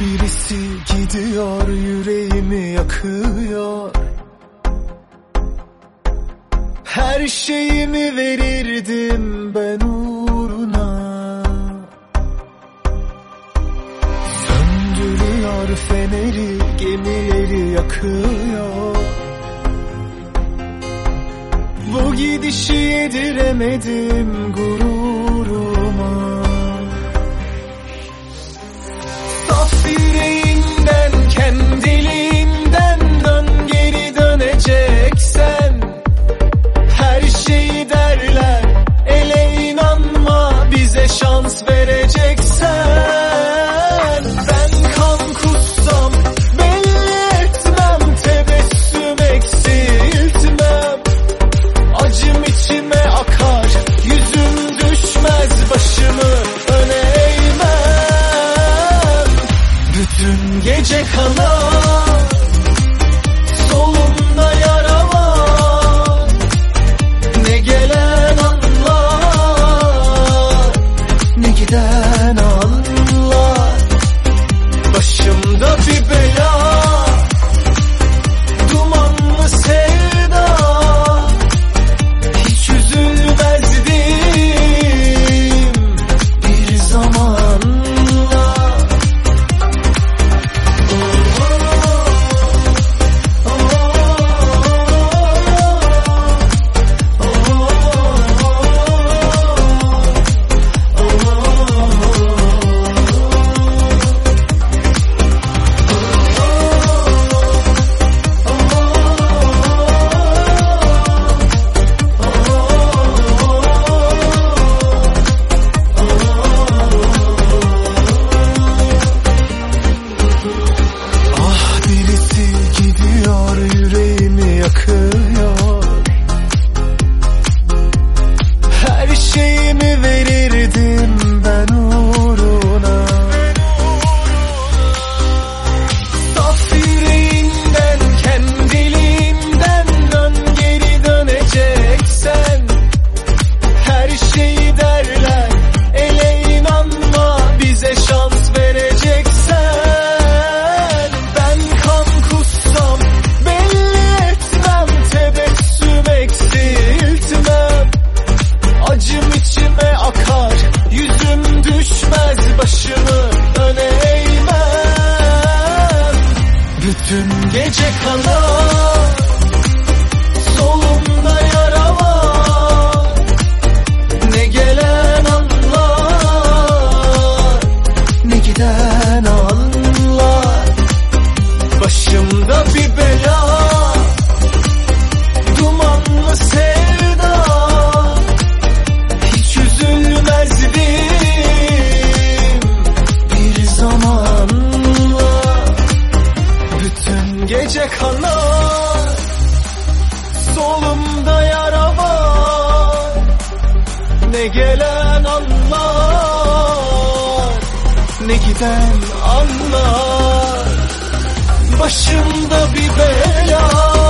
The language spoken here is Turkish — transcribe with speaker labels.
Speaker 1: birisi gidiyor yüreğimi yakıyor. Her şeyimi verirdim ben uğruna. Söndürüyor feneri gemileri yakıyor. Bu gidişi yediremedim gururuma vereceksen Ben kan kussam belli etmem eksiltmem. Acım içime akar Yüzüm düşmez başımı öne eğmem. Bütün gece kanar Bütün gece ne gelen anlar Ne giden anlar. Başımda bir bela